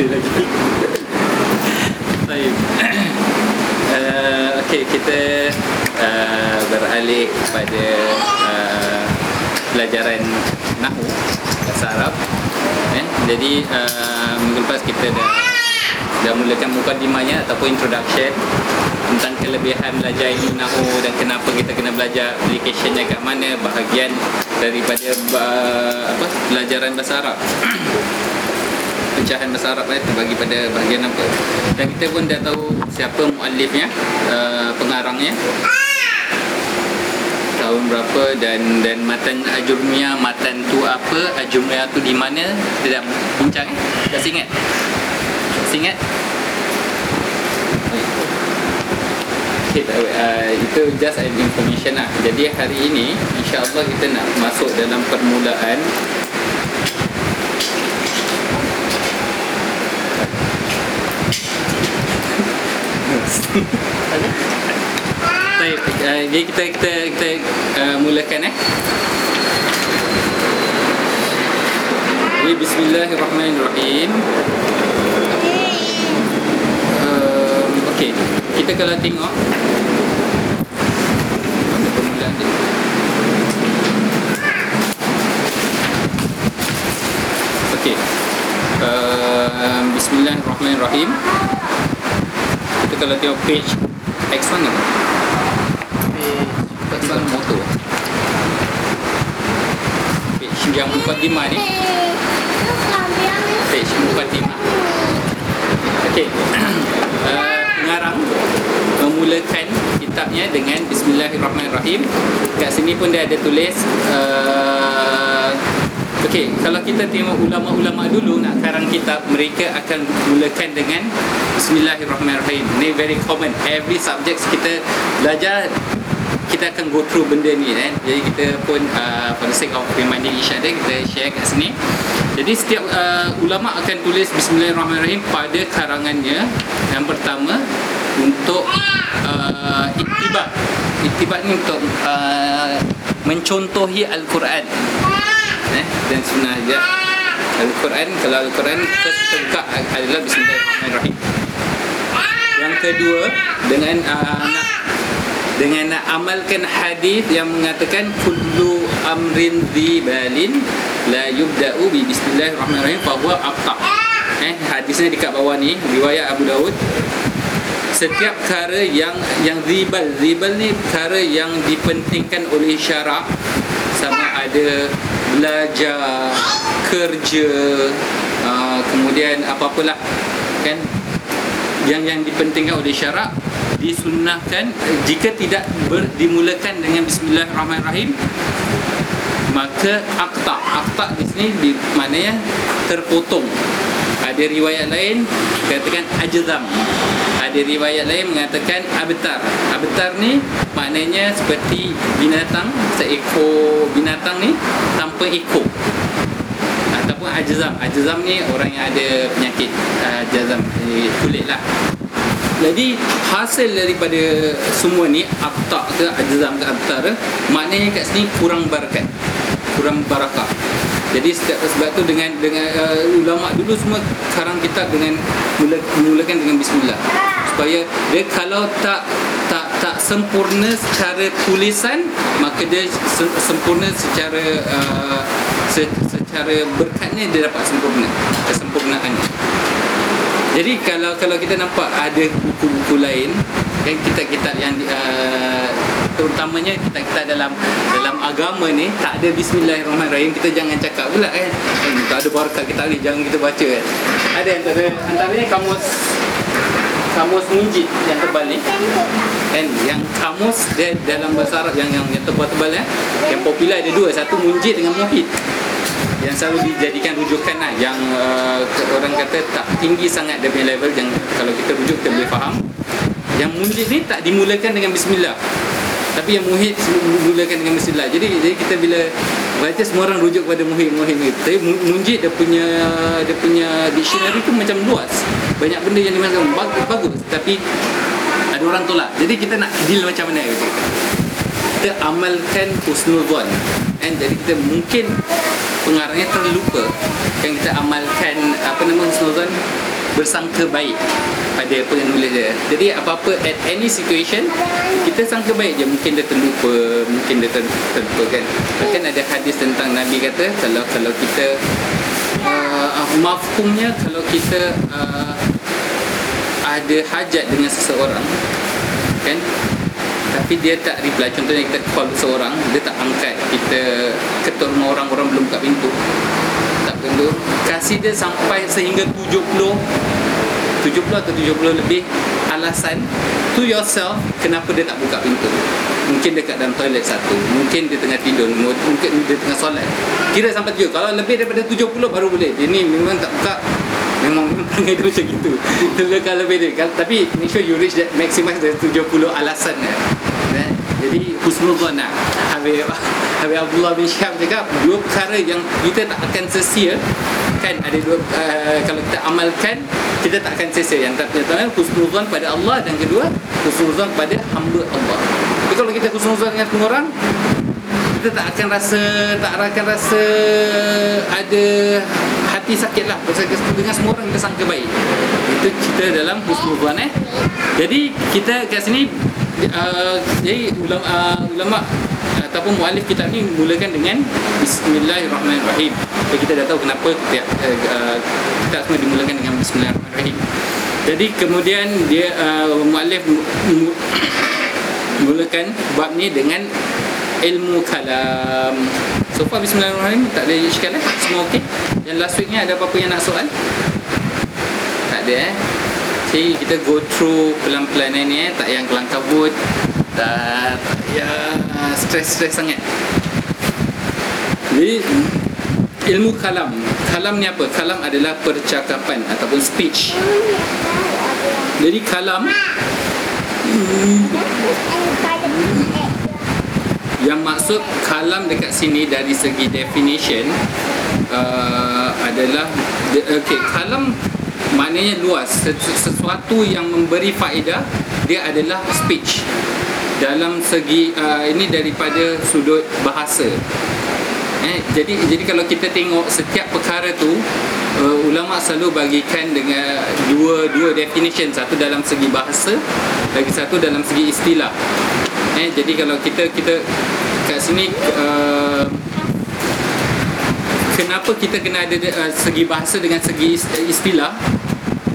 masih lagi. Baik. Uh, Okey, kita uh, beralih kepada uh, pelajaran Nahu Bahasa Arab eh? Jadi uh, minggu lepas kita dah dah mulakan mukadimahnya ataupun introduction tentang kelebihan belajar ilmu Nahu dan kenapa kita kena belajar applicationnya kat mana bahagian daripada uh, apa pelajaran bahasa Arab pecahan bahasa Arab eh, terbagi pada bahagian apa? Dan kita pun dah tahu siapa muallifnya uh, pengarangnya tahun berapa dan dan matan ajurmia matan tu apa ajurmia tu di mana? Kita dah bincang eh. Dah ingat ingat Okay, uh, itu just an information lah. Jadi hari ini InsyaAllah kita nak masuk dalam permulaan Baik, uh, jadi kita kita kita uh, mulakan eh. Jadi bismillahirrahmanirrahim. Uh, okey, kita kalau tengok? Okey. Uh, bismillahirrahmanirrahim. Kalau tengok page X1 apa? X1 motor. Page yang mukadimah ni. Page mukadimah Okey. Uh, Pengarang Memulakan kitabnya dengan Bismillahirrahmanirrahim. Kat sini pun dia ada tulis uh, Okey, kalau kita tengok ulama-ulama dulu nak karang kitab, mereka akan mulakan dengan Bismillahirrahmanirrahim. Ini very common. Every subject kita belajar kita akan go through benda ni kan. Jadi kita pun uh, for the sake of reminding each other kita share kat sini. Jadi setiap uh, ulama akan tulis Bismillahirrahmanirrahim pada karangannya. Yang pertama untuk uh, ittiba. Ittiba ni untuk uh, mencontohi al-Quran eh, dan sunnah aja. Al-Quran kalau Al-Quran first buka adalah Bismillahirrahmanirrahim. Yang kedua dengan uh, nak dengan nak amalkan hadis yang mengatakan kullu amrin dzibalin la yubda'u bi bismillahirrahmanirrahim fa huwa abta. Eh hadisnya dekat bawah ni riwayat Abu Daud setiap perkara yang yang ribal ribal ni perkara yang dipentingkan oleh syarak sama ada belajar kerja uh, kemudian apa-apalah kan? Yang yang dipentingkan oleh syarak disunnahkan jika tidak ber, dimulakan dengan bismillahirrahmanirrahim maka akta. Akta di sini di maknanya terpotong. Ada riwayat lain katakan ajzam ada riwayat lain mengatakan abtar. Abtar ni maknanya seperti binatang seekor binatang ni tanpa ekor. Ataupun ajzam. Ajzam ni orang yang ada penyakit uh, jazam eh, kulit lah. Jadi hasil daripada semua ni abtak ke ajzam ke abtar maknanya kat sini kurang barakat. Kurang barakah jadi setiap sebab tu dengan dengan uh, ulama dulu semua karang kitab dengan mula, mulakan dengan bismillah. Supaya dia kalau tak tak tak sempurna secara tulisan maka dia se- sempurna secara uh, se- secara berkatnya dia dapat sempurna kesempurnaannya. Jadi kalau kalau kita nampak ada buku-buku lain kan kitab-kitab yang uh, terutamanya kitab-kitab dalam dalam agama ni tak ada bismillahirrahmanirrahim kita jangan cakap pula kan eh, tak ada barakat kita ni jangan kita baca kan ada antara antaranya kamus kamus munjid yang tebal kan? Yang kamus dia dalam bahasa Arab yang yang, yang tebal-tebal ya yang popular ada dua satu munjid dengan muhid yang selalu dijadikan rujukan lah yang uh, orang kata tak tinggi sangat punya level yang kalau kita rujuk kita boleh faham. Yang munjid ni tak dimulakan dengan bismillah tapi yang muhid dimulakan dengan bismillah jadi jadi kita bila baca semua orang rujuk pada muhid muhid ni tapi munjid dia punya dia punya dictionary tu macam luas. Banyak benda yang dimasukkan bagus, bagus tapi ada orang tolak. Jadi kita nak deal macam mana kita kita amalkan husnul zon. And jadi kita mungkin pengarangnya terlupa yang kita amalkan apa nama husnuzan bersangka baik pada penulis dia. Jadi apa-apa at any situation kita sangka baik je. Mungkin dia terlupa, mungkin dia ter, terlupa kan. Bahkan ada hadis tentang Nabi kata kalau kalau kita uh, mafhumnya kalau kita uh, ada hajat dengan seseorang kan? Tapi dia tak reply. Contohnya kita call seorang dia tak angkat. Kita ketuk orang orang belum buka pintu pintu kasih dia sampai sehingga 70 70 atau 70 lebih alasan. To yourself kenapa dia tak buka pintu? Mungkin dekat dalam toilet satu. Mungkin dia tengah tidur. Mungkin dia tengah solat. Kira sampai tujuh. Kalau lebih daripada 70 baru boleh. Dia ni memang tak buka. Memang perangai dia macam gitu. Terlekat lebih. Dia tapi make sure you reach that maximum dari 70 alasan ya. Eh? Jadi husnuzan lah Habib, Habib Abdullah bin Syahab cakap dua perkara yang kita tak akan sesia kan? Ada dua uh, kalau kita amalkan kita tak akan sesia. Yang pertama husnuzan pada Allah dan kedua husnuzan pada hamba Allah. Tapi kalau kita husnuzan dengan semua orang kita tak akan rasa tak akan rasa ada hati sakit lah. Dengan semua orang kita sangka baik. Itu cerita dalam husnuzan eh. Jadi kita kat sini jadi ulama, uh, ulama ataupun mualif kita ni mulakan dengan Bismillahirrahmanirrahim. Jadi kita dah tahu kenapa kita, uh, kita semua dimulakan dengan Bismillahirrahmanirrahim. Jadi kemudian dia uh, mualif mulakan bab ni dengan ilmu kalam. So far bismillahirrahmanirrahim Tak ada iskal eh? Semua okey? Yang last week ni ada apa-apa yang nak soal? Tak ada eh Jadi kita go through pelan-pelan ni eh. Tak yang kelang kabut Tak Ya Stress-stress sangat. Jadi Ilmu kalam. Kalam ni apa? Kalam adalah percakapan Ataupun speech. Jadi kalam yang maksud kalam dekat sini dari segi definition uh, adalah okay, kalam maknanya luas. Sesuatu yang memberi faedah dia adalah speech. Dalam segi uh, ini daripada sudut bahasa. Eh, jadi jadi kalau kita tengok setiap perkara tu uh, ulama selalu bagikan dengan dua dua definition. Satu dalam segi bahasa lagi satu dalam segi istilah. Eh jadi kalau kita kita kat sini uh, kenapa kita kena ada uh, segi bahasa dengan segi istilah?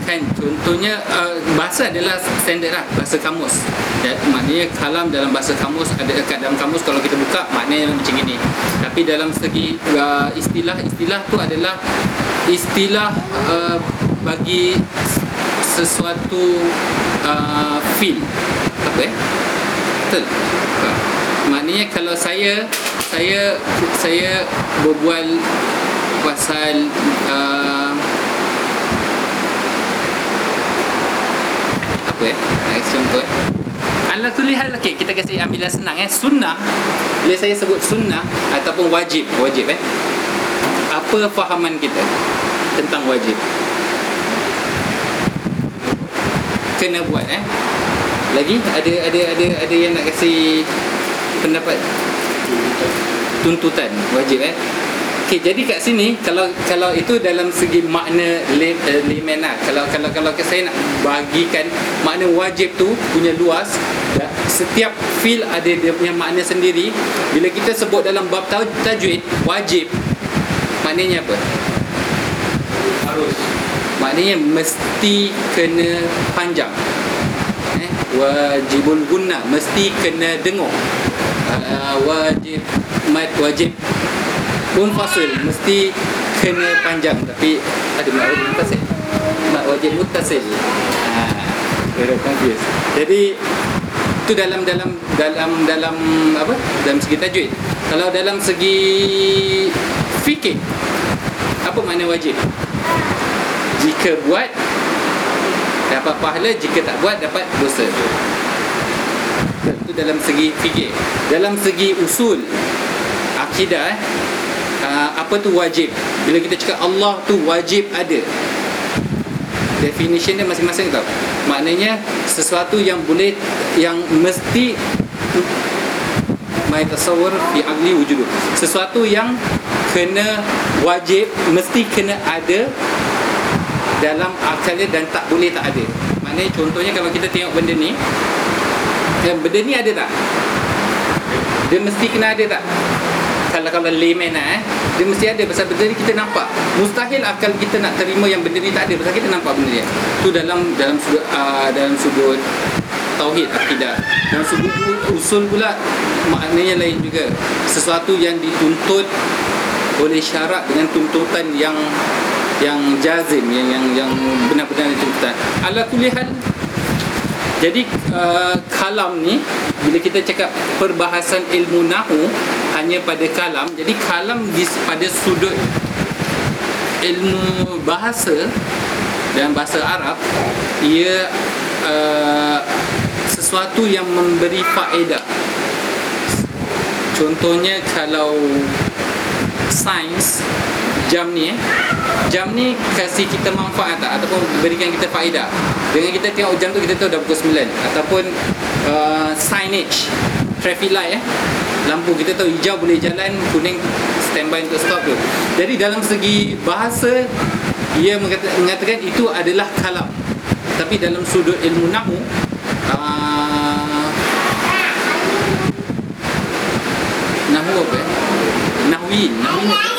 Kan contohnya uh, bahasa adalah standard lah bahasa kamus. Ya, maknanya kalam dalam bahasa kamus ada dekat dalam kamus kalau kita buka maknanya macam ini tapi dalam segi uh, istilah istilah tu adalah istilah uh, bagi sesuatu uh, feel. Apa eh? Betul maknanya kalau saya saya saya berbual pasal uh, apa eh? Next contoh eh Ala tulihat okay, kita kasi ambil yang senang eh. Sunnah. Bila saya sebut sunnah ataupun wajib? Wajib eh? Apa fahaman kita tentang wajib? Kena buat eh? Lagi? Ada ada ada ada yang nak kasi pendapat tuntutan wajib eh Okay, jadi kat sini kalau kalau itu dalam segi makna layman lah. Kalau kalau kalau saya nak bagikan makna wajib tu punya luas, ya, setiap feel ada dia punya makna sendiri. Bila kita sebut dalam bab tajwid wajib, maknanya apa? Harus. Maknanya mesti kena panjang wajibul guna mesti kena dengar wajib mat wajib pun fasil. Mesti kena panjang tapi ada mat wajib mutasil. Mat wajib mutasil. Ha confused. Jadi itu dalam dalam dalam dalam apa? Dalam segi tajwid. Kalau dalam segi fikih apa makna wajib? Jika buat dapat pahala. Jika tak buat dapat dosa itu dalam segi fikir. Dalam segi usul akidah eh, uh, apa tu wajib? Bila kita cakap Allah tu wajib ada. Definition dia masing-masing tau. Maknanya sesuatu yang boleh yang mesti mai tasawwur fi agli wujud. Sesuatu yang kena wajib mesti kena ada dalam akalnya dan tak boleh tak ada. Maknanya contohnya kalau kita tengok benda ni eh, benda ni ada tak? Dia mesti kena ada tak? Kalau kalau layman lah eh. Dia mesti ada pasal benda ni kita nampak. Mustahil akal kita nak terima yang benda ni tak ada pasal kita nampak benda ni tu dalam dalam sudut uh, dalam sudut tauhid akidah. Dalam sudut usul pula maknanya lain juga. Sesuatu yang dituntut oleh syarak dengan tuntutan yang yang jazim yang yang yang benar-benar dituntut. Ala kulli hal jadi uh, kalam ni bila kita cakap perbahasan ilmu nahu hanya pada kalam. Jadi kalam di pada sudut ilmu bahasa dan bahasa Arab ia uh, sesuatu yang memberi faedah. Contohnya kalau sains jam ni eh jam ni kasih kita manfaat tak ataupun berikan kita faedah dengan kita tengok jam tu kita tahu dah pukul 9 ataupun uh, signage traffic light eh lampu kita tahu hijau boleh jalan kuning standby untuk stop tu jadi dalam segi bahasa ia mengatakan itu adalah kalam tapi dalam sudut ilmu nahu uh, nahu apa eh? nahwin apa?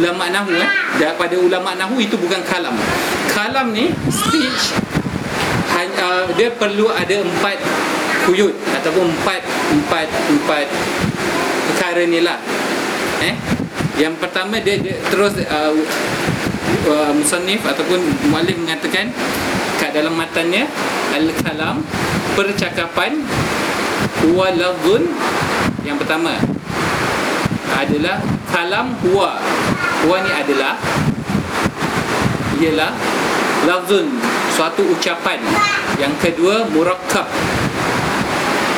Ulama nahu eh? Daripada ulama nahu itu bukan kalam. Kalam ni speech hanya, uh, dia perlu ada empat kuyut ataupun empat empat empat perkara ni lah. Eh? Yang pertama dia, dia terus uh, uh, musannif ataupun muallif mengatakan kat dalam matanya al-kalam percakapan huwa yang pertama adalah kalam huwa Huwa ni adalah Ialah Lafzun Suatu ucapan. Yang kedua Murakkab.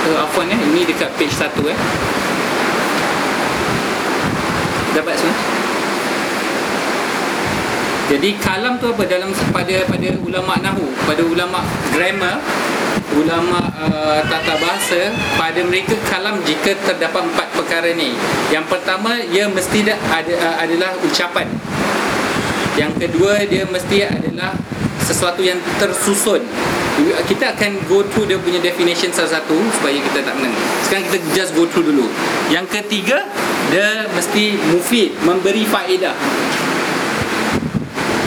Uh, Afwan eh Ini dekat page 1 eh. Dapat semua jadi kalam tu apa dalam pada pada ulama nahu, pada ulama grammar, ulama uh, tata bahasa, pada mereka kalam jika terdapat empat perkara ni. Yang pertama ia mesti ada uh, adalah ucapan. Yang kedua dia mesti adalah sesuatu yang tersusun. Kita akan go through dia punya definition salah satu supaya kita tak menang. Sekarang kita just go through dulu. Yang ketiga dia mesti mufid, memberi faedah.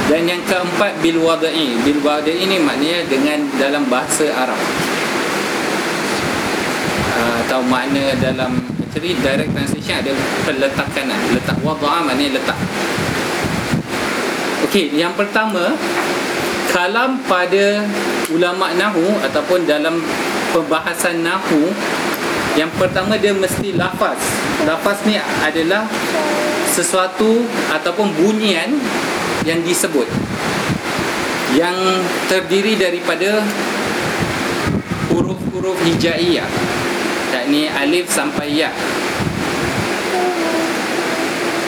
Dan yang keempat bil wada'i. Bil wada'i ni maknanya dengan dalam bahasa Arab. Atau makna dalam actually direct translation ada peletakan letak wada'a maknanya letak. Okey, yang pertama kalam pada ulama nahu ataupun dalam pembahasan nahu yang pertama dia mesti lafaz. Lafaz ni adalah sesuatu ataupun bunyian yang disebut yang terdiri daripada huruf-huruf hijaiyah yakni alif sampai ya.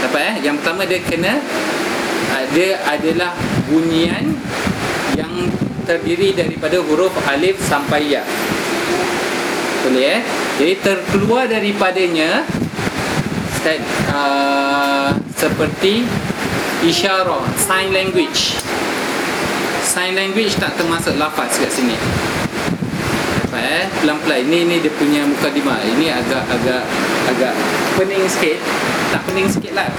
Apa eh? Yang pertama dia kena uh, dia adalah bunyian yang terdiri daripada huruf alif sampai ya. Boleh eh? Jadi terkeluar daripadanya uh, seperti isyarah sign language. Sign language tak termasuk lafaz kat sini. Apa eh pelan-pelan. Ini ni dia punya mukadimah. Ini agak agak agak pening sikit. Tak pening sikit lah.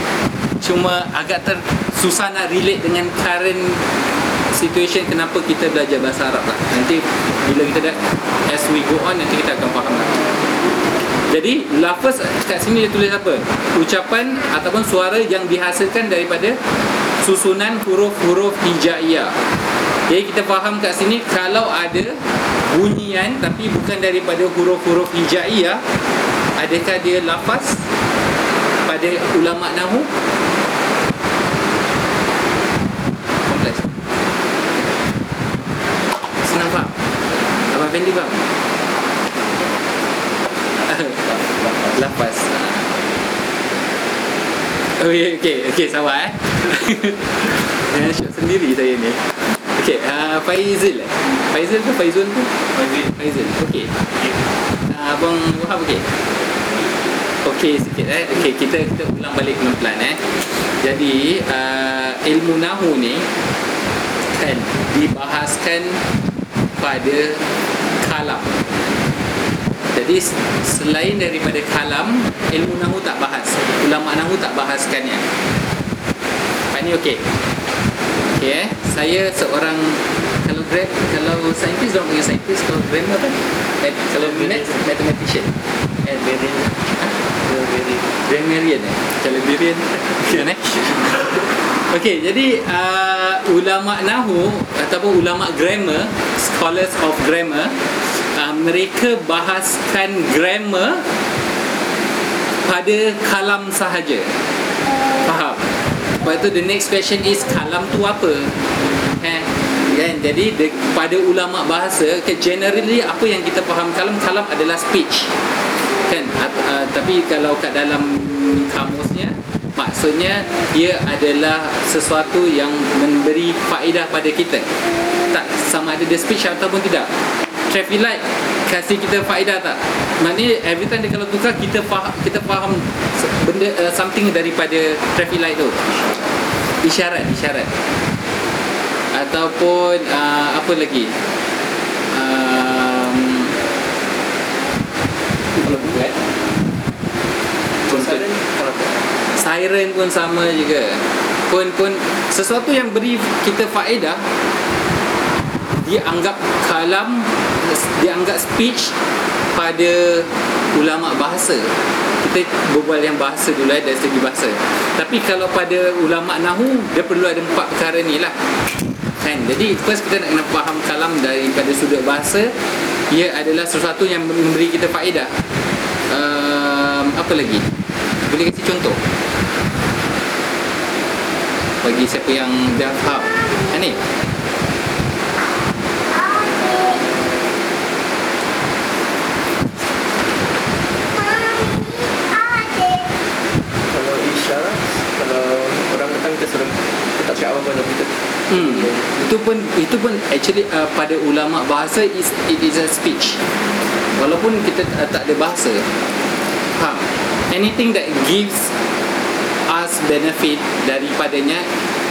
Cuma agak ter susah nak relate dengan current situation kenapa kita belajar bahasa Arab lah. Nanti bila kita dah as we go on nanti kita akan faham lah jadi lafaz kat sini dia tulis apa? Ucapan ataupun suara yang dihasilkan daripada susunan huruf-huruf hijaiyah. Jadi kita faham kat sini kalau ada bunyian tapi bukan daripada huruf-huruf hijaiyah, adakah dia lafaz pada ulama nahu? Kompleks. Senang faham? Abang Fendi faham? Lapas Ya, okay, okay, sabar eh Jangan syok sendiri saya ni Okay, uh, Faizil eh Faizil ke Faizul tu? Faizil Faizil, okay uh, Abang Wahab okay okey sikit eh. Okey, kita kita ulang balik pelan-pelan eh. Jadi uh, ilmu nahu ni kan dibahaskan pada kalam. Jadi selain daripada kalam, ilmu nahu tak bahas. Ulama nahu tak bahaskannya. Pak ni okey. Okey eh. Saya seorang kalau grad kalau saintis orang panggil saintis kalau grammar apa? Eh, kalau math mathematician. Eh, Grammarian eh? Calendarian Bukan eh Okey, jadi uh, ulama nahu ataupun ulama grammar, scholars of grammar, mereka bahaskan grammar pada kalam sahaja. Faham? Lepas tu the next question is kalam tu apa? Eh, kan? Jadi de, pada ulama bahasa, okay, generally apa yang kita faham kalam kalam adalah speech. Kan? Uh, uh, tapi kalau kat dalam kamusnya maksudnya ia adalah sesuatu yang memberi faedah pada kita. Tak sama ada dia speech ataupun tidak. Traffic light kasih kita faedah tak? Maknanya every time dia kalau tukar kita faham kita faham benda uh, something daripada traffic light tu. Isyarat, isyarat. Ataupun uh, apa lagi? Um, kalau buat Siren kalau siren pun sama juga pun pun sesuatu yang beri kita faedah dianggap kalam dianggap speech pada ulama bahasa. Kita berbual yang bahasa dulu eh, dari segi bahasa. Tapi kalau pada ulama nahu dia perlu ada empat perkara ni lah. Kan? Jadi first kita nak kena faham kalam daripada sudut bahasa. Ia adalah sesuatu yang memberi kita faedah. Um, apa lagi? Boleh kasih contoh? Bagi siapa yang dah faham. Kan ni kalau isyarat kalau orang datang kita suruh apa-apa kita Hmm. Itu pun itu pun actually uh, pada ulama bahasa is it is a speech. Walaupun kita uh, tak ada bahasa. Faham? Anything that gives us benefit daripadanya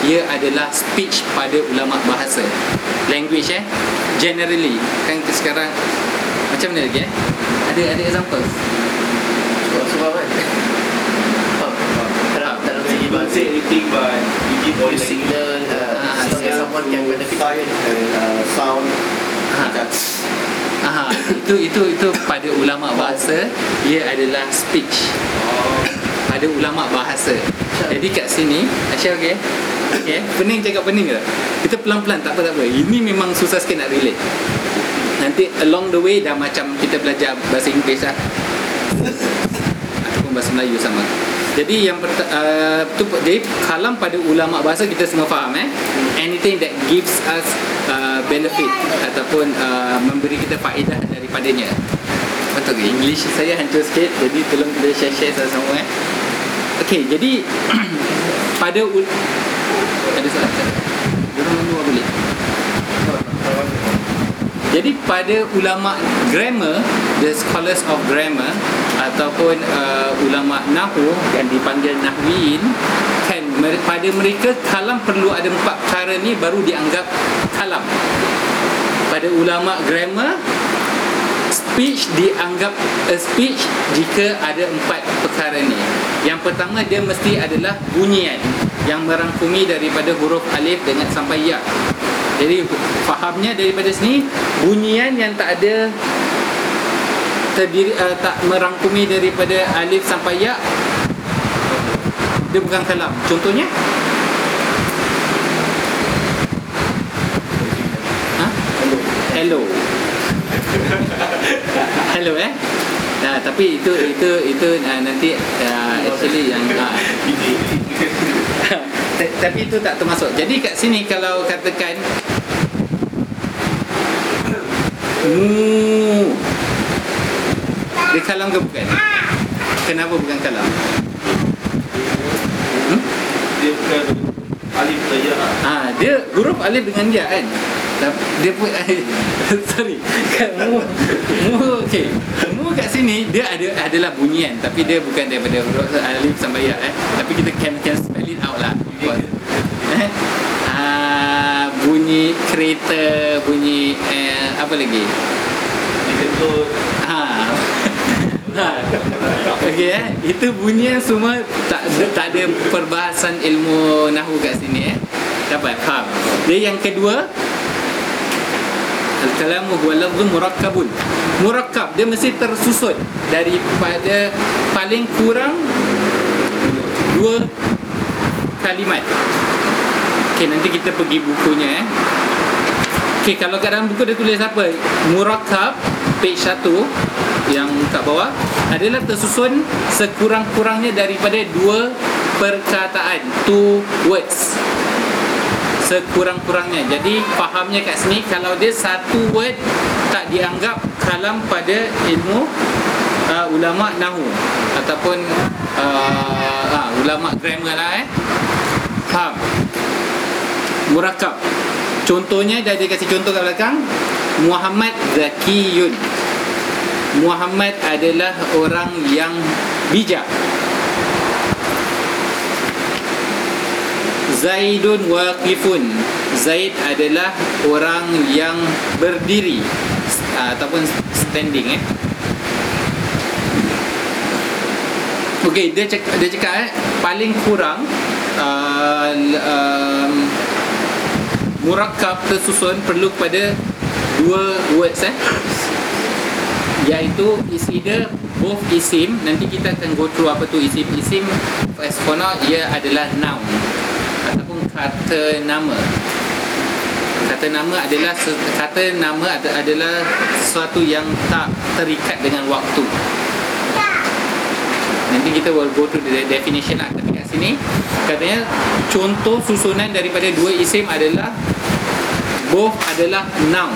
ia adalah speech pada ulama bahasa. Language eh generally kan kita sekarang macam mana lagi eh? Ada ada example? sebab kan dalam segi You don't bahasa but you body signal uh, as someone can benefit and uh, sound. Ha. Aha, itu itu itu pada ulama bahasa ia adalah speech. Pada ulama bahasa. Jadi kat sini, Aisyah okey? Okey, pening cakap pening ke? Kita pelan-pelan tak apa tak apa. Ini memang susah sikit nak relate. Nanti along the way dah macam kita belajar bahasa Inggeris lah. Ataupun bahasa Melayu sama. Jadi yang uh, tu jadi kalam pada ulama bahasa kita semua faham eh. Anything that gives us uh, benefit ataupun uh, memberi kita faedah daripadanya. Betul ke? English saya hancur sikit jadi tolong kita share-share sama-sama eh. Okey, jadi pada ada soalan? Orang luar boleh. Jadi pada ulama grammar, the scholars of grammar ataupun uh, ulama nahu yang dipanggil nahwiin kan pada mereka kalam perlu ada empat perkara ni baru dianggap kalam. Pada ulama grammar speech dianggap a speech jika ada empat perkara ni. Yang pertama dia mesti adalah bunyian yang merangkumi daripada huruf alif dengan sampai ya. Jadi fahamnya daripada sini bunyian yang tak ada terdiri uh, tak merangkumi daripada alif sampai ya dia bukan kalam. Contohnya? Ha? Hello. Hello eh. Nah, tapi itu itu itu uh, nanti uh, actually yang uh, Ta- tapi itu tak termasuk. Jadi kat sini kalau katakan mu dia kalam ke bukan? Kenapa bukan kalam? Hmm? Dia bukan alif saja lah. Ah, dia huruf alif dengan ya kan. Dia pun sorry. Kat mu mu okey. Mu kat sini dia ada adalah bunyian tapi dia bukan daripada huruf alif sampai ya eh. Tapi kita can can spell it out lah. Eh? Bunyi kereta, bunyi eh, apa lagi? Dikentut. Ha. Ha. Okey eh. Itu bunyi semua tak tak ada perbahasan ilmu nahu kat sini eh. Dapat faham. Dia yang kedua Al-kalamu huwa lafzun murakkabun. Murakkab dia mesti tersusun daripada paling kurang dua kalimat. Okey nanti kita pergi bukunya eh. Okey kalau kat dalam buku dia tulis apa? Murakkab page 1 yang kat bawah. Adalah tersusun sekurang-kurangnya daripada dua perkataan two words. Sekurang-kurangnya. Jadi fahamnya kat sini kalau dia satu word tak dianggap kalam pada ilmu uh, ulama nahu. Ataupun uh, uh, ulama grammar lah eh. Faham murakab. Contohnya dah dia kasih contoh kat belakang. Muhammad Zakiyun. Muhammad adalah orang yang bijak. Zaidun waqifun. Zaid adalah orang yang berdiri. Uh, ataupun standing eh. Okey dia cakap dia cakap eh paling kurang uh, um, murakkab tersusun perlu pada dua words eh? Iaitu is either both isim. Nanti kita akan go through apa tu isim. Isim as for now ia adalah noun ataupun kata nama. Kata nama adalah kata nama ad- adalah sesuatu yang tak terikat dengan waktu. Nanti kita will go through the definition lah. Tapi kat sini katanya contoh susunan daripada dua isim adalah both adalah noun.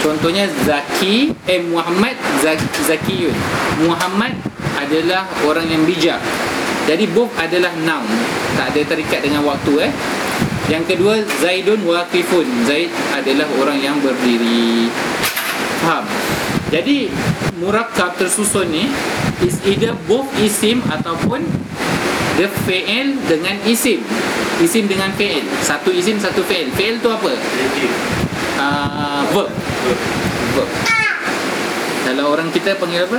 Contohnya Zaki eh Muhammad Zak- Zakiyun. Muhammad adalah orang yang bijak. Jadi both adalah noun. Tak ada terikat dengan waktu eh. Yang kedua Zaidun waqifun. Zaid adalah orang yang berdiri. Faham? Jadi murakkab tersusun ni is either both isim ataupun dia fi'il dengan isim isim dengan fi'il. Satu isim satu fi'il. Fi'il tu apa? Uh, verb. Verb. Kalau orang kita panggil apa?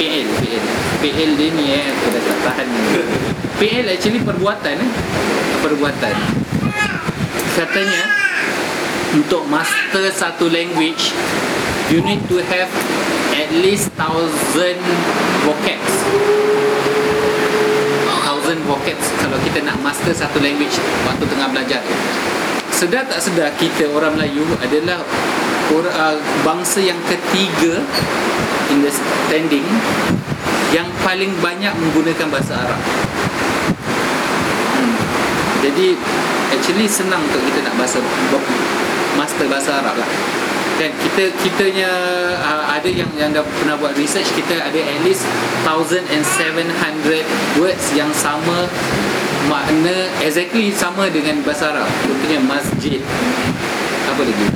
PL PL PL dia ni eh aku dah tak tahan PL actually perbuatan eh. Perbuatan. Katanya untuk master satu language you need to have at least thousand vocabs thousand vocabs kalau kita nak master satu language waktu tengah belajar sedar tak sedar kita orang Melayu adalah or, uh, bangsa yang ketiga in the standing yang paling banyak menggunakan bahasa Arab. Hmm. jadi actually senang untuk kita nak bahasa master bahasa Arab lah dan kita kitanya uh, ada yang yang dah pernah buat research kita ada at least 1700 words yang sama makna exactly sama dengan bahasa Arab. Contohnya masjid. Apa lagi?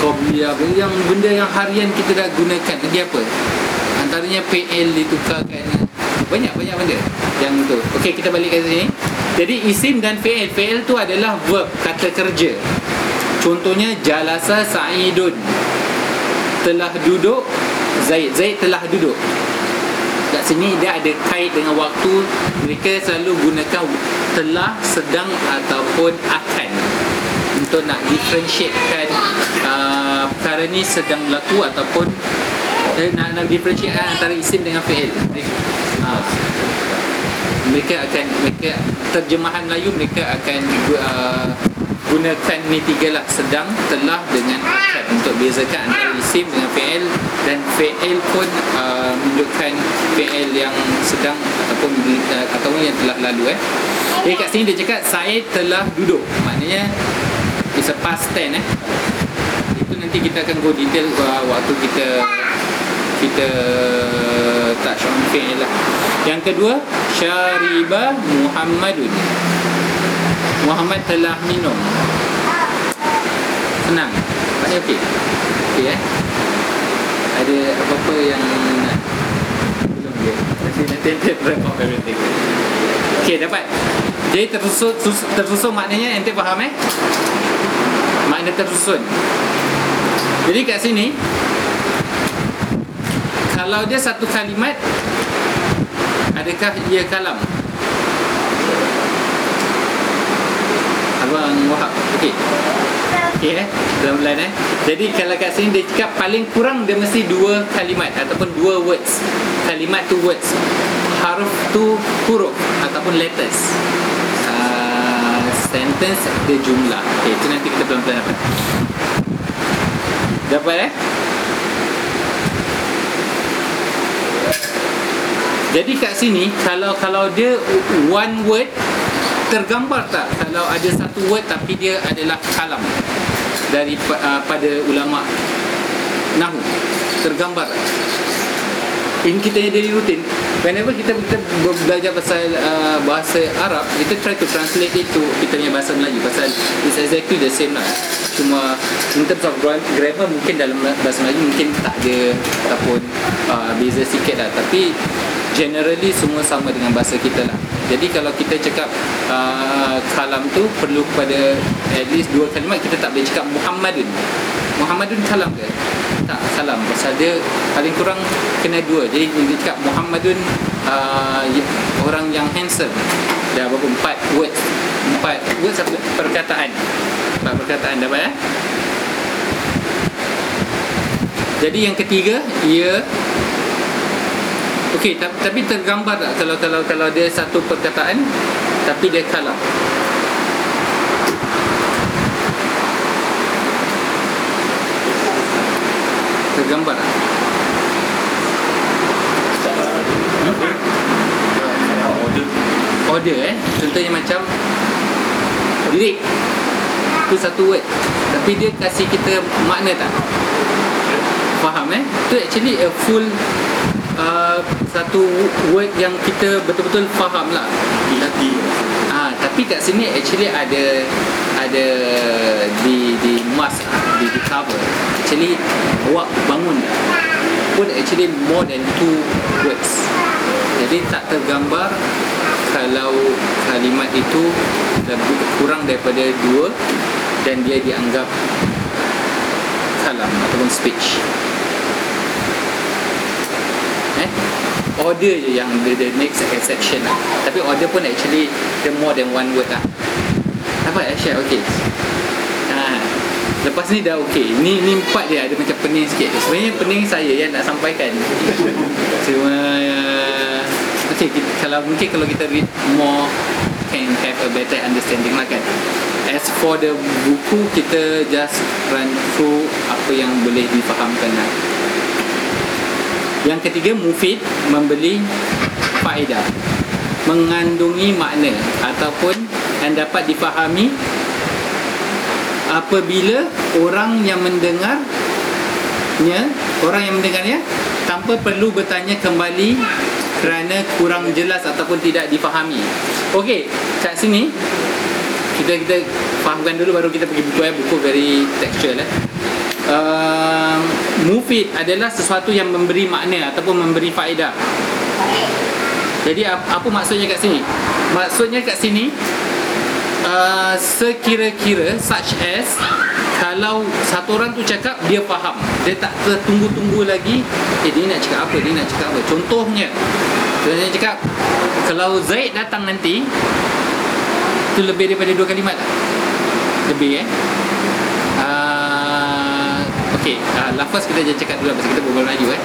Qobliyah yang benda yang harian kita dah gunakan. Lagi apa? Antaranya PL ditukarkan. Banyak-banyak benda yang tu okey kita balik ke sini. Jadi isim dan fi'il. Fi'il tu adalah verb kata kerja contohnya jalasa sa'idun. Telah duduk Zaid. Zaid telah duduk. Kat sini dia ada kait dengan waktu. Mereka selalu gunakan telah sedang ataupun akan. Untuk nak differentiatekan uh, perkara ni sedang berlaku ataupun eh, nak, nak differentiatekan antara isim dengan fi'il. Uh, mereka akan mereka terjemahan Melayu mereka akan uh, gunakan ni tiga lah. Sedang telah dengan akan untuk bezakan antara isim dengan fi'il. Dan fi'il pun uh, menunjukkan fi'il yang sedang ataupun uh, ataupun yang telah lalu eh. Jadi kat sini dia cakap Said telah duduk. Maknanya it's a past tense eh. Itu nanti kita akan go detail uh, waktu kita kita touch on fi'il lah. Yang kedua syariba Muhammadun Muhammad telah minum. Senang. Maknanya okey. Okey eh. Ada apa-apa yang nak belum dia? Nanti nanti nanti up everything. Okey dapat. Jadi tersusun sus- tersusun maknanya ente faham eh? Makna tersusun. Jadi kat sini kalau dia satu kalimat adakah ia kalam Abang Wahab. Okey. Okey eh. Pelan-pelan eh. Jadi kalau kat sini dia cakap Paling kurang dia mesti dua kalimat Ataupun dua words. Kalimat tu words. Haruf tu huruf Ataupun letters. Uh, Sentence dia jumlah. Okey itu nanti kita pelan-pelan dapat. Dapat eh? Jadi kat sini kalau kalau dia one word tergambar tak kalau ada satu word tapi dia adalah kalam dari uh, pada ulama nahu? Tergambar tak? ini kita yang dari rutin whenever kita kita belajar pasal uh, bahasa Arab kita try to translate it to kita punya bahasa Melayu. Pasal it's exactly the same lah. Cuma in terms of gra- grammar mungkin dalam bahasa Melayu mungkin tak ada ataupun uh, beza sikit lah. Tapi generally semua sama dengan bahasa kita lah jadi kalau kita cakap uh, kalam tu perlu kepada at least dua kalimat kita tak boleh cakap Muhammadun Muhammadun kalam ke? Tak, salam Pasal dia paling kurang kena dua Jadi dia cakap Muhammadun uh, Orang yang handsome Dah berapa? Empat words Empat words apa? Perkataan Empat perkataan dapat eh? Jadi yang ketiga Ia Okey, ta- tapi tergambar tak kalau kalau kalau dia satu perkataan tapi dia kalam. Tergambar tak? Order eh. Contohnya macam lirik. Itu satu word. Tapi dia kasih kita makna tak? Faham eh? Itu actually a full uh, satu word yang kita betul-betul faham lah. Di hati Ah, tapi kat sini actually ada ada di di mask di di cover. Actually awak bangun pun actually more than two words. Jadi tak tergambar kalau kalimat itu lebih kurang daripada dua dan dia dianggap kalam ataupun speech. Eh? Order je yang the, the next exception lah. Tapi order pun actually the more than one word lah. Apa eh share? Okay. Ha. Lepas ni dah okay. Ni ni empat dia ada macam pening sikit. Sebenarnya pening saya yang nak sampaikan. Cuma uh, okay, kita, kalau mungkin kalau kita read more can have a better understanding lah kan. As for the buku kita just run through apa yang boleh difahamkan lah. Yang ketiga mufid membeli faedah mengandungi makna ataupun yang dapat difahami apabila orang yang mendengarnya orang yang mendengarnya tanpa perlu bertanya kembali kerana kurang jelas ataupun tidak difahami. Okey, kat sini kita kita fahamkan dulu baru kita pergi buku eh buku very textual eh. Uh, mufid adalah sesuatu yang memberi makna ataupun memberi faedah. Jadi apa, maksudnya kat sini? Maksudnya kat sini uh, sekira-kira such as kalau satu orang tu cakap dia faham dia tak tertunggu-tunggu lagi eh dia nak cakap apa dia nak cakap apa contohnya contohnya cakap kalau Zaid datang nanti tu lebih daripada dua kalimat tak? lebih eh uh, ok uh, lafaz kita jangan cakap dulu pasal kita berbual Melayu eh.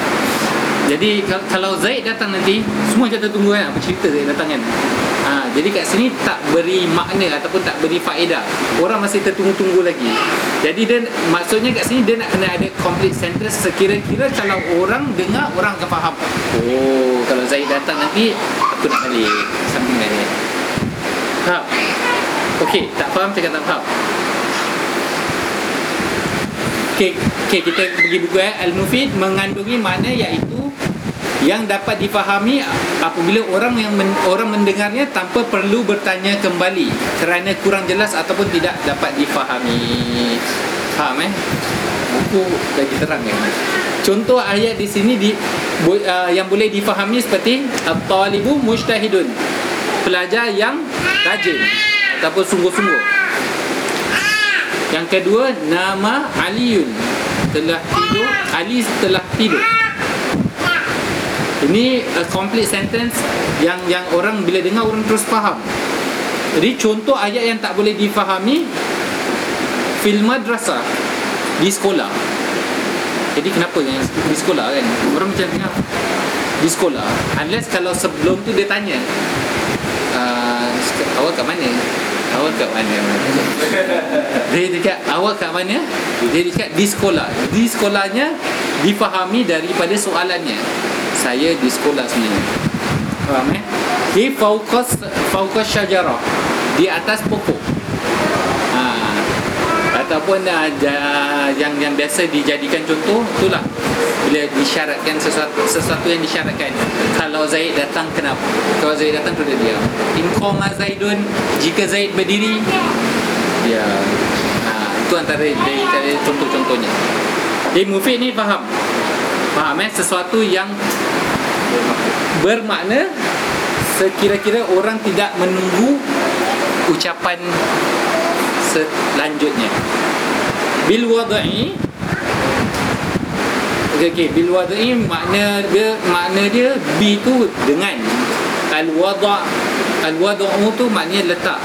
Jadi kal- kalau Zaid datang nanti Semua macam tertunggu kan Apa cerita Zaid datang kan? Ha, Jadi kat sini tak beri makna Ataupun tak beri faedah. Orang masih tertunggu-tunggu lagi. Jadi dia Maksudnya kat sini Dia nak kena ada complete sentence Sekira-kira Kalau orang dengar Orang akan faham. Oh Kalau Zaid datang nanti Aku nak balik. Like that. Faham? Okay Tak faham cakap tak faham Okay, okay kita pergi buku eh Al-Mufid mengandungi makna iaitu yang dapat difahami apabila orang yang men, orang mendengarnya tanpa perlu bertanya kembali kerana kurang jelas ataupun tidak dapat difahami. Faham eh? Buku lagi terang kan? Contoh ayat di sini di bo- uh, yang boleh difahami seperti at-talibu mujtahidun. Pelajar yang rajin ataupun sungguh-sungguh. Yang kedua nama Aliun telah tidur Ali telah tidur. Ini a complete sentence yang yang orang bila dengar orang terus faham. Jadi contoh ayat yang tak boleh difahami fil madrasah di sekolah. Jadi kenapa yang di sekolah kan? Orang macam dengar di sekolah unless kalau sebelum tu dia tanya uh, awak kat mana? Awak kat mana? Dia dekat awak kat mana? Dia dekat di sekolah. Di sekolahnya difahami daripada soalannya. Saya di sekolah sebenarnya. Faham eh? Di fauqas fauqas syajarah. Di atas pokok. Ataupun uh, yang yang biasa dijadikan contoh itulah. Bila disyaratkan sesuatu sesuatu yang disyaratkan. Kalau Zaid datang kenapa? Kalau Zaid datang tu dia diam. In qama Zaidun jika Zaid berdiri ya ha, itu antara dari, dari contoh-contohnya. Jadi Mufid ni faham? Faham eh? Sesuatu yang bermakna sekira-kira orang tidak menunggu ucapan selanjutnya. Bil wada'i okey okey. Bil wada'i makna dia makna dia bi tu dengan. Al wada' al wada'u tu maknanya letak.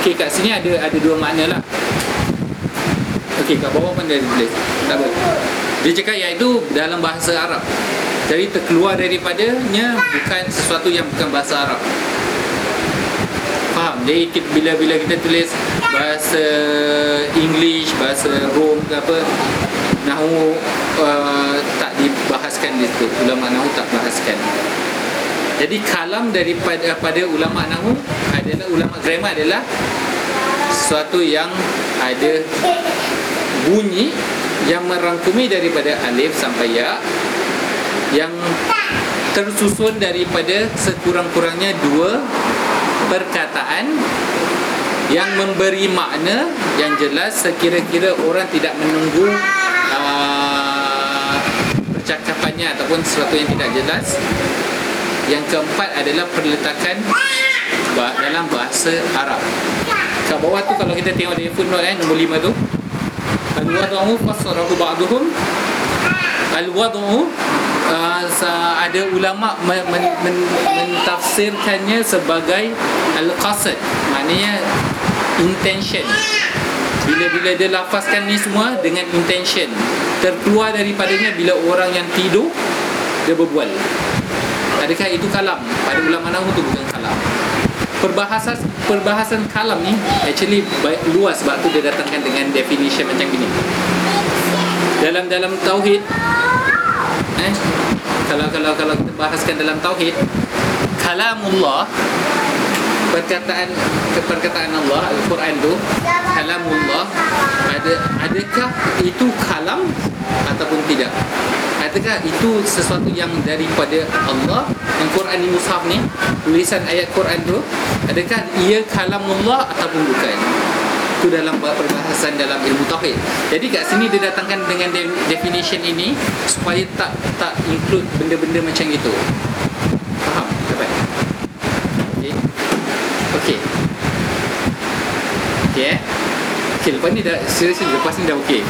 Okey kat sini ada ada dua makna lah. Okey kat bawah pun dia tulis tak apa. Dia cakap iaitu dalam bahasa Arab. Jadi terkeluar daripadanya bukan sesuatu yang bukan bahasa Arab faham? Jadi kita, bila bila kita tulis bahasa English bahasa Rom ke apa Nahu uh, tak dibahaskan di situ ulama Nahu tak bahaskan. Jadi kalam daripada pada ulama Nahu adalah ulama grammar adalah sesuatu yang ada bunyi yang merangkumi daripada alif sampai ya yang tersusun daripada sekurang-kurangnya dua perkataan yang memberi makna yang jelas sekira-kira orang tidak menunggu uh, percakapannya ataupun sesuatu yang tidak jelas. Yang keempat adalah perletakan dalam bahasa Arab. Kat bawah tu kalau kita tengok dari footnote eh nombor lima tu. Al-wad'u fassarahu ba'duhum. Al-wad'u uh, ada ulama men, men, men, mentafsirkannya sebagai al-qasad. Maknanya intention. Bila-bila dia lafazkan ni semua dengan intention. Terkeluar daripadanya bila orang yang tidur dia berbual. Adakah itu kalam? Pada ulama nahu tu bukan kalam. Perbahasan perbahasan kalam ni actually baik, luas sebab tu dia datangkan dengan definition macam gini. Dalam dalam tauhid eh kalau kalau kalau kita bahaskan dalam tauhid kalamullah perkataan perkataan Allah Al-Quran tu kalamullah ada adakah itu kalam ataupun tidak? Adakah itu sesuatu yang daripada Allah? Yang Quran ni mushaf ni tulisan ayat Quran tu adakah ia kalamullah ataupun bukan itu dalam perbahasan dalam ilmu tauhid. Jadi kat sini dia datangkan dengan de- definition ini supaya tak tak include benda-benda macam itu. Faham? Dapat? Okey. Okey. Okey eh. Okey, lepas ni dah seriously lepas ni dah okey.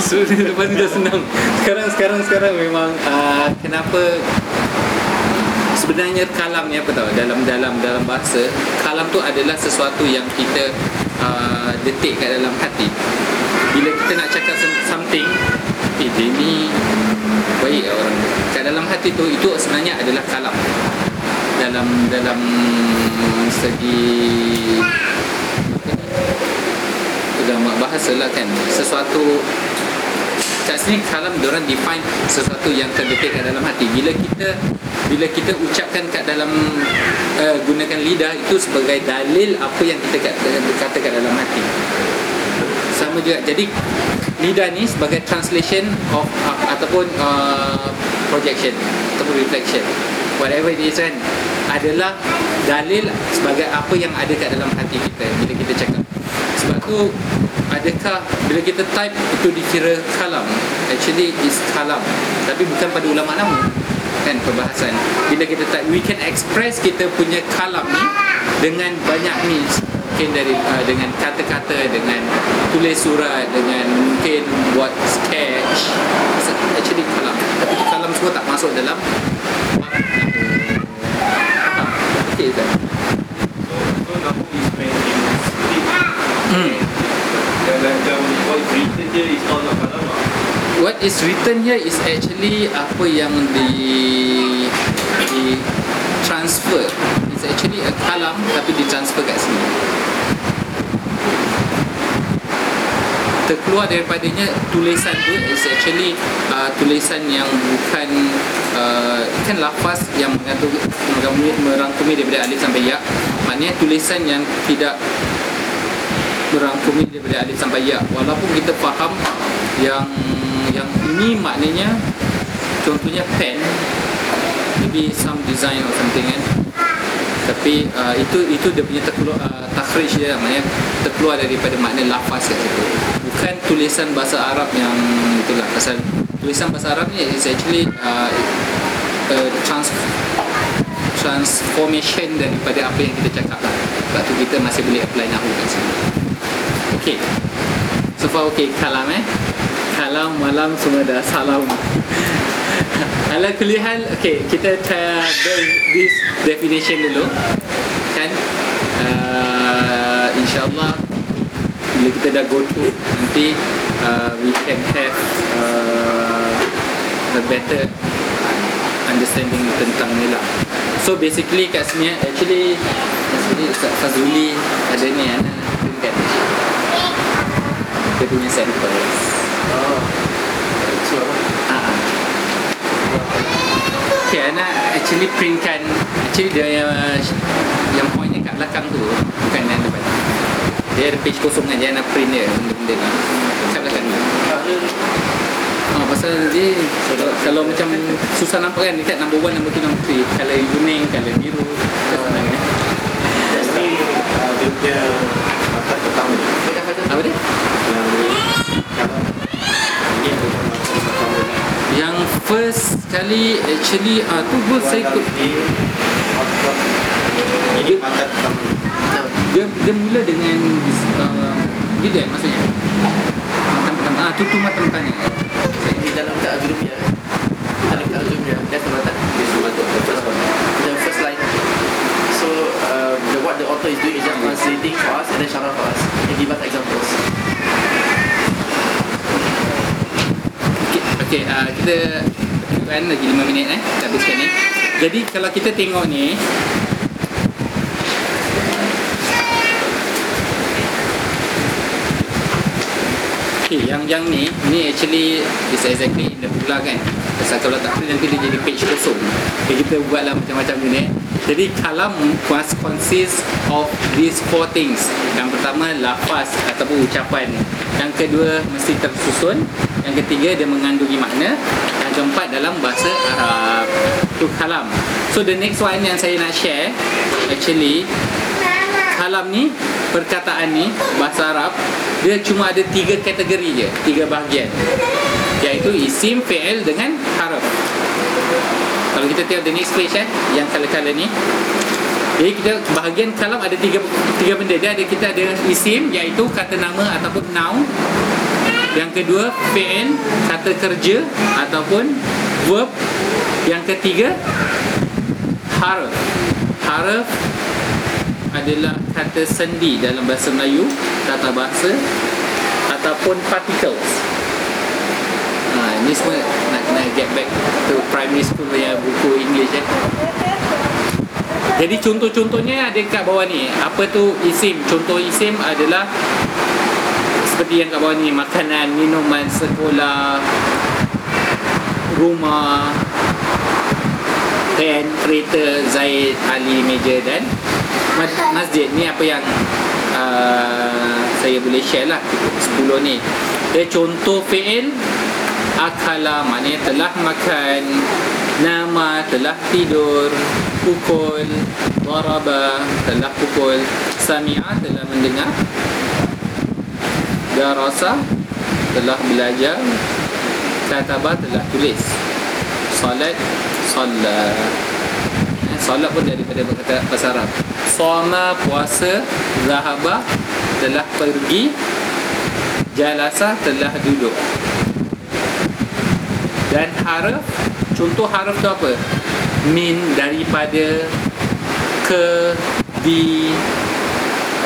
So lepas ni dah senang. Sekarang sekarang sekarang memang uh, kenapa sebenarnya kalam ni apa tahu dalam dalam dalam bahasa kalam tu adalah sesuatu yang kita uh, detik kat dalam hati. Bila kita nak cakap some- something eh dia ni baik lah orang kat dalam hati tu itu sebenarnya adalah kalam. Dalam dalam segi agama bahasa lah kan. Sesuatu kat sini kalam diorang define sesuatu yang terdetik kat dalam hati. Bila kita bila kita ucapkan kat dalam uh, gunakan lidah itu sebagai dalil apa yang kita kata, kata kat dalam hati. Sama juga jadi lidah ni sebagai translation of uh, ataupun uh, projection ataupun reflection. Whatever it is kan adalah dalil sebagai apa yang ada kat dalam hati kita. Bila kita cakap Sebab tu adakah bila kita type itu dikira kalam? Actually is kalam. Tapi bukan pada ulama nama kan perbahasan. Bila kita type we can express kita punya kalam ni dengan banyak means mungkin dari uh, dengan kata-kata dengan tulis surat dengan mungkin buat sketch actually kalam tapi kalam semua tak masuk dalam bab nama. Faham? Okay tak? So, so Nahu is when you speak. What is written here is actually apa yang di di transfer. It's actually a kalam tapi ditransfer kat sini. Terkeluar daripadanya tulisan tu is actually uh, tulisan yang bukan uh, kan lafaz yang merangkumi, merangkumi daripada alif sampai ya. Maknanya tulisan yang tidak merangkumi daripada alif sampai ya. Walaupun kita faham yang yang ini maknanya contohnya pen maybe some design or something kan? Tapi uh, itu itu dia punya terkeluar uh, takhrij dia maknanya terkeluar daripada makna lafaz kat situ bukan tulisan bahasa Arab yang itulah. Pasal tulisan bahasa Arab ni is actually uh, trans transformation daripada apa yang kita cakap lah. Sebab tu kita masih boleh apply nahu kat sini Okay So far okay kalam eh? Kalam malam semua dah salam. Ala kulihan Okay kita try this definition dulu. Kan? Uh, InsyaAllah Bila kita dah go through Nanti uh, We can have uh, A better Understanding tentang ni lah. So basically kat sini Actually Actually Ustaz Fazuli Ada ni Ana Kan dia punya samples. Oh. So apa? Okay, Ana actually printkan actually dia yang yang pointnya kat belakang tu bukan yang depan. Dia ada page kosong kan dia nak print dia benda-benda ni. Kat belakang ni. Ah, pasal dia kalau, kalau macam susah nampak kan dekat number one, number two, number three Color kuning, color biru Kita senang kan Ni uh, dia punya mata pertama. Apa dia? Yang first kali actually ah tu pun saya ikut. Ni. dia dia mula dengan uh, gitu ya maksudnya. Matan pertama ah tu tu matan pertama Di dalam tak Dalam tak Azrumia That's the mata Dia tu the first one. The first line So um, the, author is doing is just translating for us and then syarah for us and give us examples. okey okey uh, kita kan lagi 5 minit eh kita habiskan ni. Jadi kalau kita tengok ni Okay, yang yang ni ni actually is exactly in the pula kan. Pasal kalau tak print nanti dia jadi page kosong. Okay, kita buatlah macam-macam ni jadi kalam must consist of these four things. Yang pertama lafaz ataupun ucapan. Yang kedua mesti tersusun. Yang ketiga dia mengandungi makna. Yang keempat dalam bahasa Arab. Tu kalam. So the next one yang saya nak share actually kalam ni perkataan ni bahasa Arab dia cuma ada tiga kategori je tiga bahagian. Iaitu isim, fi'il dengan harf kalau kita tengok the next page eh yang color-color ni jadi kita bahagian kalam ada tiga tiga benda. Dia ada kita ada isim iaitu kata nama ataupun noun. Yang kedua fi'il kata kerja ataupun verb. Yang ketiga harf harf adalah kata sendi dalam bahasa Melayu, tata bahasa ataupun particles. Ha, ni semua nak kena get back to primary school punya buku English eh. Jadi contoh-contohnya ada kat bawah ni. Apa tu isim? Contoh isim adalah seperti yang kat bawah ni, makanan, minuman, sekolah, rumah, pen, kereta, Zaid, Ali, meja dan ma- masjid ni apa yang uh, saya boleh share lah 10 ni dia contoh fi'il akala maknanya telah makan nama telah tidur pukul daraba telah pukul sami'a telah mendengar darasa telah belajar kataba telah tulis salat solat. Eh, solat pun daripada kata bahasa Arab. Soma puasa Zahaba telah pergi Jalasa telah duduk Dan harf Contoh harf tu apa? Min daripada Ke Di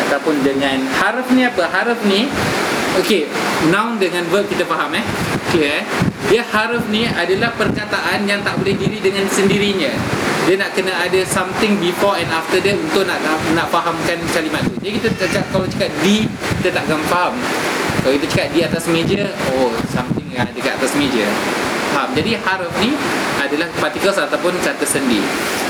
Ataupun dengan Harf ni apa? Harf ni Okay Noun dengan verb kita faham eh Clear eh Dia harf ni adalah perkataan Yang tak boleh diri dengan sendirinya dia nak kena ada something before and after dia untuk nak nak, nak fahamkan kalimat tu. Jadi kita cakap kalau cakap di kita tak akan faham. Kalau kita cakap di atas meja, oh something yang ada dekat atas meja. Faham? Jadi harf ni adalah particles ataupun kata sendi.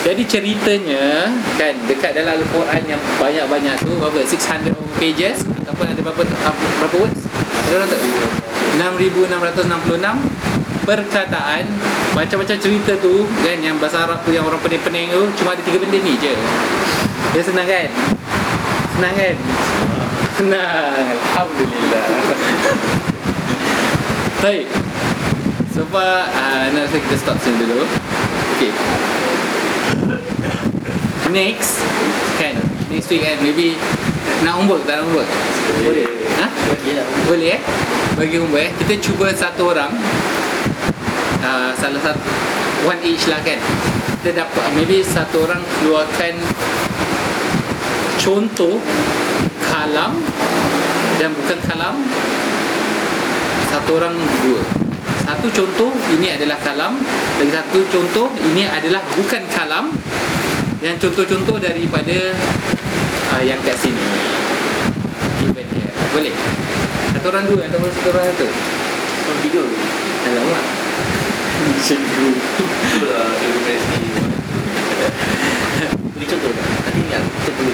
Jadi ceritanya kan dekat dalam Al-Quran yang banyak-banyak tu berapa 600 pages ataupun ada berapa berapa words? Ada orang tak? 6666 perkataan macam-macam cerita tu kan yang bahasa Arab tu yang orang pening-pening tu cuma ada tiga benda ni je. Dia senang kan? Senang kan? Senang. Alhamdulillah. Baik. Far, uh, nak rasa kita stop sini dulu. Okay. Next, kan? Next week kan, maybe nak homework tak nak homework? Boleh. Ha? Yelah. Boleh eh? Bagi homework eh. Kita cuba satu orang uh, salah satu one each lah kan kita dapat maybe satu orang keluarkan contoh kalam dan bukan kalam satu orang dua satu contoh ini adalah kalam dan satu contoh ini adalah bukan kalam yang contoh-contoh daripada uh, yang kat sini Given here. boleh satu orang dua ataupun satu orang satu Orang tiga. alamak cikgu Itulah cikgu PSP. Beri contoh tak? Nanti ingat. Kita perlu.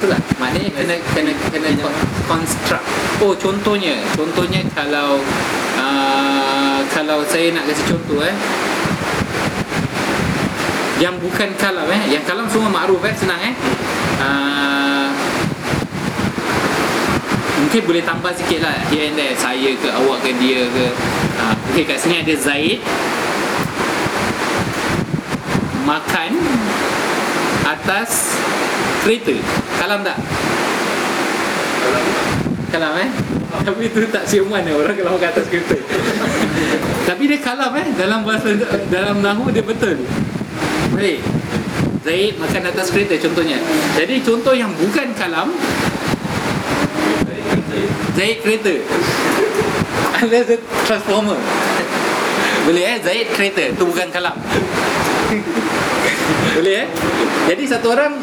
Ah, contohlah. Maknanya kena kena kena con- construct. Oh, contohnya, contohnya kalau uh, kalau saya nak kasi contoh eh. Yang bukan kalam eh, yang kalam semua makruf eh, senang eh. Uh, mungkin boleh tambah sikit lah here and there saya ke awak ke dia ke uh, okay kat sini ada Zaid makan atas kereta kalam tak? kalam eh? Tapi tu tak siuman eh orang kalau makan atas kereta. Tapi dia kalam eh? Dalam bahasa dalam nahu dia betul. Boleh Zaid makan atas kereta contohnya. Jadi contoh yang bukan kalam Zaid kereta. Unless the transformer. Boleh eh? Zaid kereta Tu bukan kalam. Boleh eh? Jadi satu orang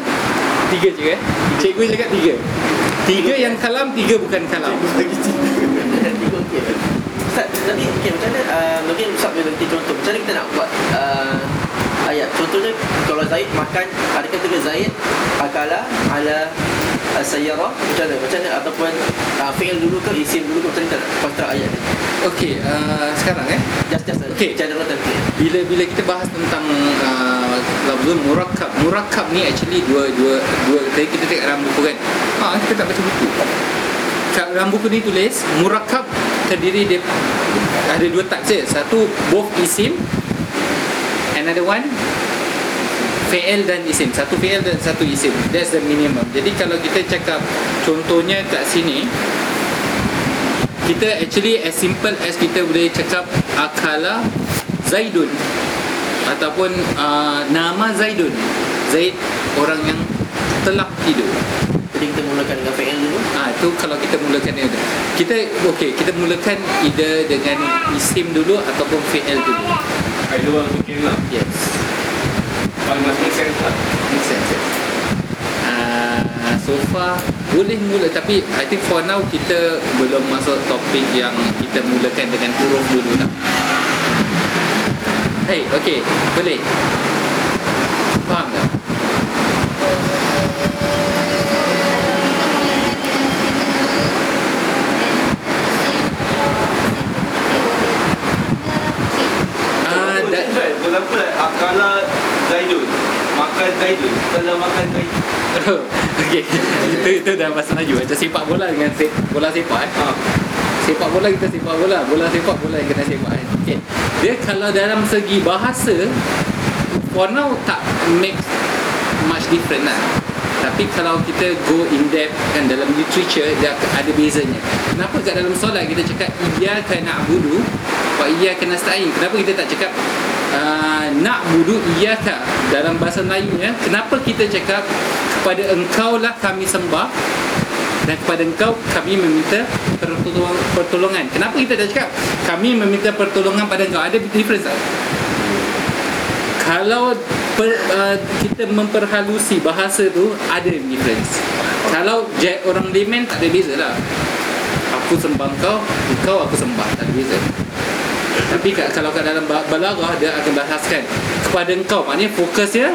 Tiga je eh Cikgu cakap tiga. Tiga yang kalam Tiga bukan kalam. Ustaz, tapi okey macam mana uh, mungkin Ustaz boleh bagi contoh. Macam mana kita nak buat uh, ayat? Contohnya kalau Zaid makan adakah kata Zaid? Akala ala uh, sayyara macam mana? Macam mana? Ataupun uh, fi'il dulu ke isim dulu ke macam mana kita nak ayat ni? Okey uh, Sekarang eh Okey. general template bila bila kita bahas tentang uh, lafzul murakkab. Murakkab ni actually dua dua dua tadi kita tengok dalam buku kan. Ha kita tak baca buku. Dalam buku ni tulis murakkab terdiri dia ada dua type je satu both isim. Another one fi'il dan isim. Satu fi'il dan satu isim. That's the minimum. Jadi kalau kita cakap contohnya kat sini kita actually as simple as kita boleh cakap akala Zaidun. Ataupun uh, nama Zaidun. Zaid orang yang telah tidur. Jadi kita mulakan dengan fi'il dulu? Ah tu kalau kita mulakan dia. Kita okey kita mulakan either dengan isim dulu ataupun fi'il dulu. Either one also can lah. yes. It must make sense lah. make sense yes. So far boleh mula. Tapi I think for now kita belum masuk topik yang kita mulakan dengan huruf dulu lah. Hey, okay, boleh Faham tak? Ah, Oh, that, right. For example, like Akala Zaidun makan kai Kalau makan. Okey. itu itu dah bahasa Melayu. Macam sepak bola dengan se, bola sepak eh. Ha. Sepak bola kita sepak bola, bola sepak bola yang kena sepak eh. Okey. Dia kalau dalam segi bahasa for now tak make much different lah. Tapi kalau kita go in depth kan dalam literature dia ada bezanya. Kenapa kat dalam solat kita cakap iyyaka na'budu wa iyyaka nasta'in? Kenapa kita tak cakap uh, na'budu iyyaka dalam bahasa Melayunya? Kenapa kita cakap kepada engkau lah kami sembah dan kepada engkau kami meminta pertolongan, pertolongan. Kenapa kita tak cakap kami meminta pertolongan pada engkau? Ada difference tak? Kalau per, uh, kita memperhalusi bahasa tu ada difference. Kalau je- orang layman tak ada beza lah. Aku sembah kau, kau aku sembah tak ada beza. Tapi kat, kalau kat dalam ba- balaghah dia akan bahaskan kepada engkau maknanya fokus dia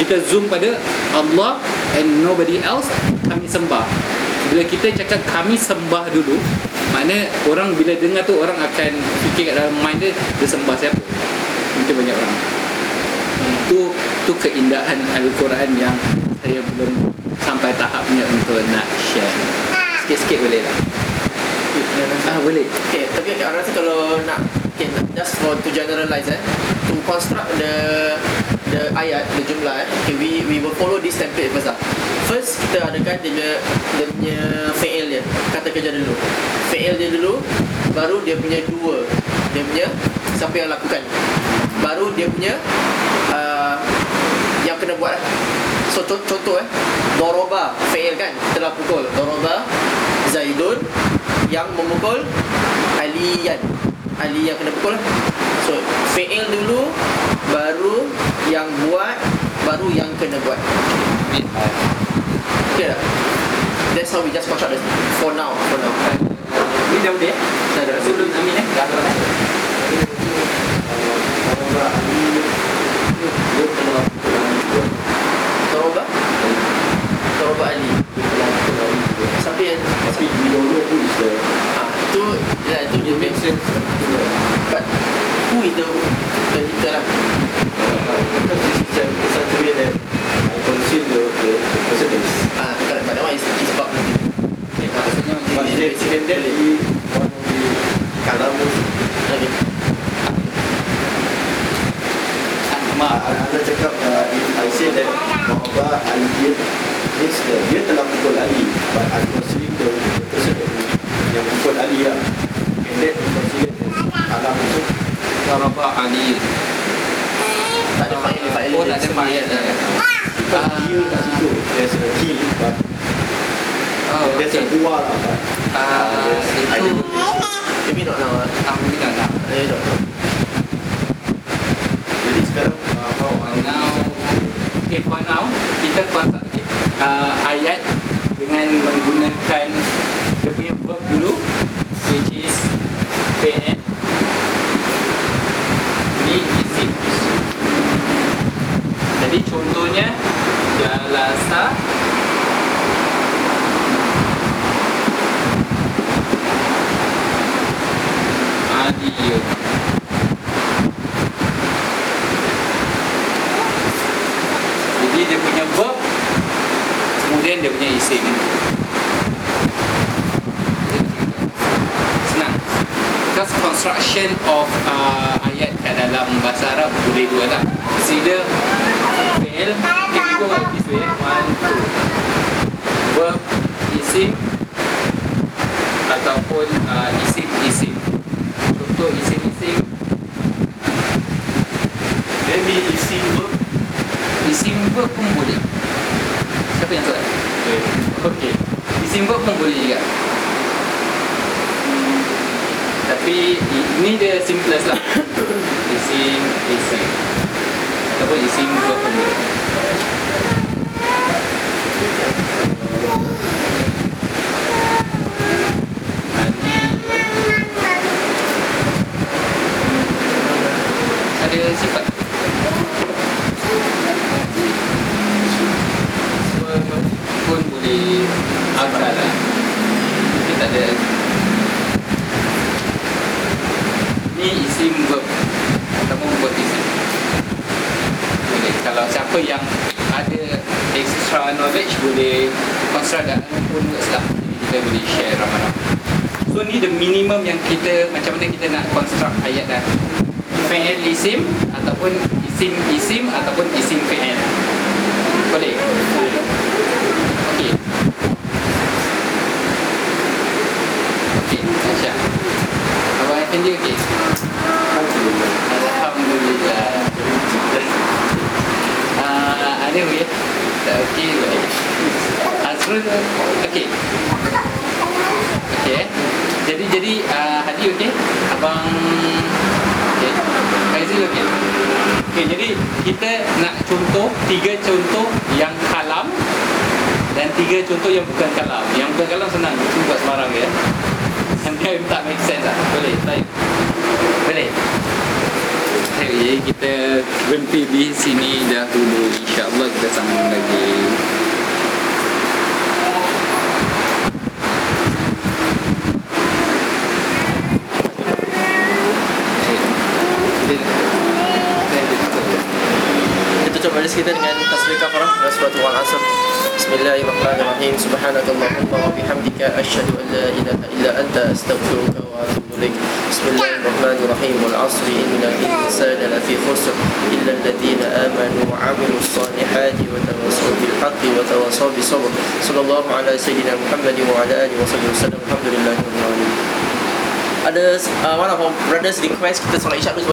kita zoom pada Allah and nobody else kami sembah. Bila kita cakap kami sembah dulu maknanya orang bila dengar tu orang akan fikir kat dalam mind dia dia sembah siapa. Mungkin banyak orang itu tu keindahan Al-Quran yang saya belum sampai tahapnya untuk nak share. Sikit-sikit boleh tak? Ah boleh. Okay, tapi okay, orang rasa kalau nak okay, just for to generalize eh, to construct the the ayat, the jumlah eh, okay, we we will follow this template first lah. First kita adakan dia punya dia punya fail dia, kata kerja dulu. Fail dia dulu, baru dia punya dua, dia punya siapa yang lakukan. Baru dia punya kena buat eh. So co- contoh eh, doroba fail kan, telah pukul. Doroba Zaidun yang memukul Aliyan Ali yang kena pukul lah. So fail dulu Baru yang buat Baru yang kena buat Okay tak? That's how we just construct this For now For now Ini dah boleh? Dah dah. Sebelum Amin eh? Dah dah. Orang Ali dia telah pulang Toroba Toroba Ali. Siapa yang Tapi we don't know who is the ah, Itu ya, Itu dia make sense. But Who is the The leader lah? Because this is such a way that I conceal the, the, the person that is Ah, correct But that one is Is about Okay, maksudnya macam But ni. that, can that be one the Mak, Anda cakap uh, I say that Muhammad Ali means that dia telah pukul Ali but I consider the, the person that yang pukul Ali lah and that is considered as alam also Daraba Ali. Tak ada fa'il Fa'il Oh, dia tak ada sendiri fa'il. kan. because Ah. dia kat situ there's a kill but Oh, there's okay. a dua lah but Ah, itu Maybe not now kami dah nak. I don't know jadi sekarang uh, how For now, okay for now kita kuasa uh, ayat dengan menggunakan dia punya verb dulu which is PN ni isim jadi contohnya jalasa Adiyun Jadi dia punya verb Kemudian dia punya isim Senang Because construction of uh, ayat kat dalam bahasa Arab boleh dua lah It's either fail Okay, we go this way One, two Verb, isim Ataupun uh, isim, isim Contoh isim, isim maybe isim verb Isim verb pun boleh Siapa yang soal? Okey Isim verb pun boleh juga Hmm, Tapi i- ini dia simplest lah Isim, isim Ataupun isim verb pun boleh Adi Ada sifat semua pun boleh agak lah Tapi tak ada Ni isim verb Ataupun verb isim Boleh Kalau siapa yang ada extra knowledge boleh construct kat own words lah Jadi kita boleh share ramai-ramai so ni the minimum yang kita macam mana kita nak construct ayat dah. Fi'il isim ataupun isim isim ataupun isim fi'il boleh? Okey. Okey Aisyah Abang Effendi okey. Alhamdulillah. Ah, ada okey tak okey boleh okey jadi uh, Hadi okey abang okey Faizul okey okey jadi kita nak contoh tiga contoh yang kalam dan tiga contoh yang bukan kalam. Yang bukan kalam senang itu buat sembarang ya. Sampai tak make sense lah. Boleh, baik. Boleh. Jadi kita berhenti di sini dahulu. InsyaAllah kita sambung lagi Kita dengan tasbih kafarah dan surat Al-Asr. Bismillahirrahmanirrahim. Subhanakallahumma wa bihamdika asyhadu an la ilaha illa anta astaghfiruka wa atubu ilaik. Bismillahirrahmanirrahim. Wal 'asri innal insana lafi khusr illa alladhina amanu wa 'amilus salihati wa tawassaw bil haqqi wa tawassaw bis sabr. Sallallahu ala sayyidina Muhammad wa ala alihi wa sahbihi wasallam. Alhamdulillahirabbil alamin. Ada uh, one of our brothers request kita solat isyak dulu